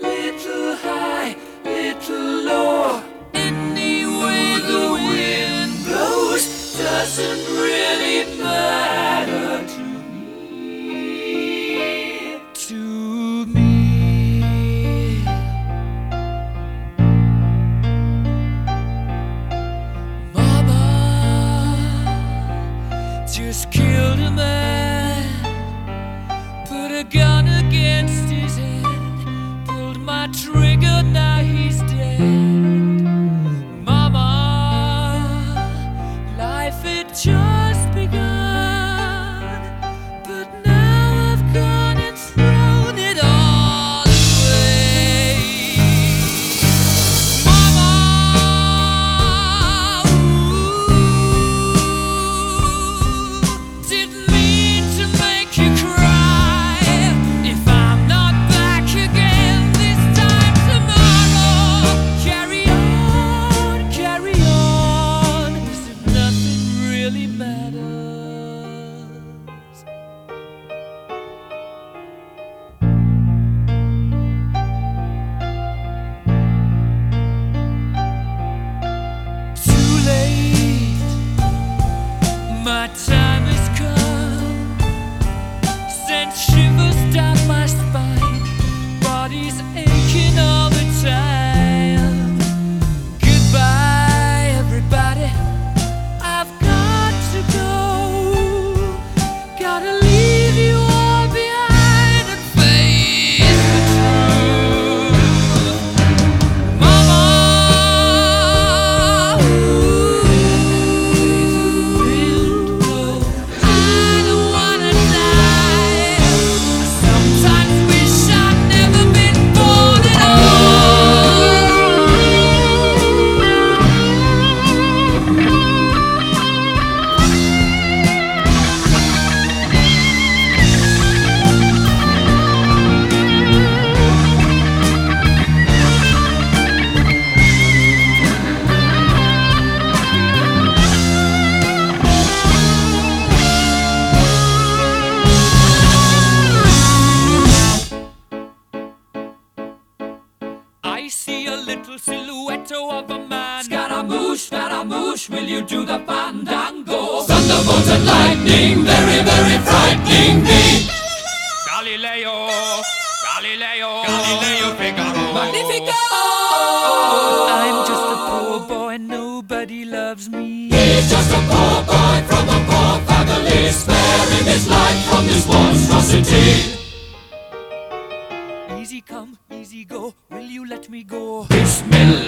little high, little low. The wind blows doesn't really matter to me. To me. Mama just killed a man, now he's dead. Silhouette of man. Scaramouche, Scaramouche, will you do the fandango? Thunderbolt and lightning, very, very frightening me. Galileo, Galileo, Galileo Figaro. Magnifico! I'm just a poor boy, nobody loves me. He's just a poor boy from a poor family, sparing his life from this monstrosity. Easy come, easy go. Will you let me go? Bismillah.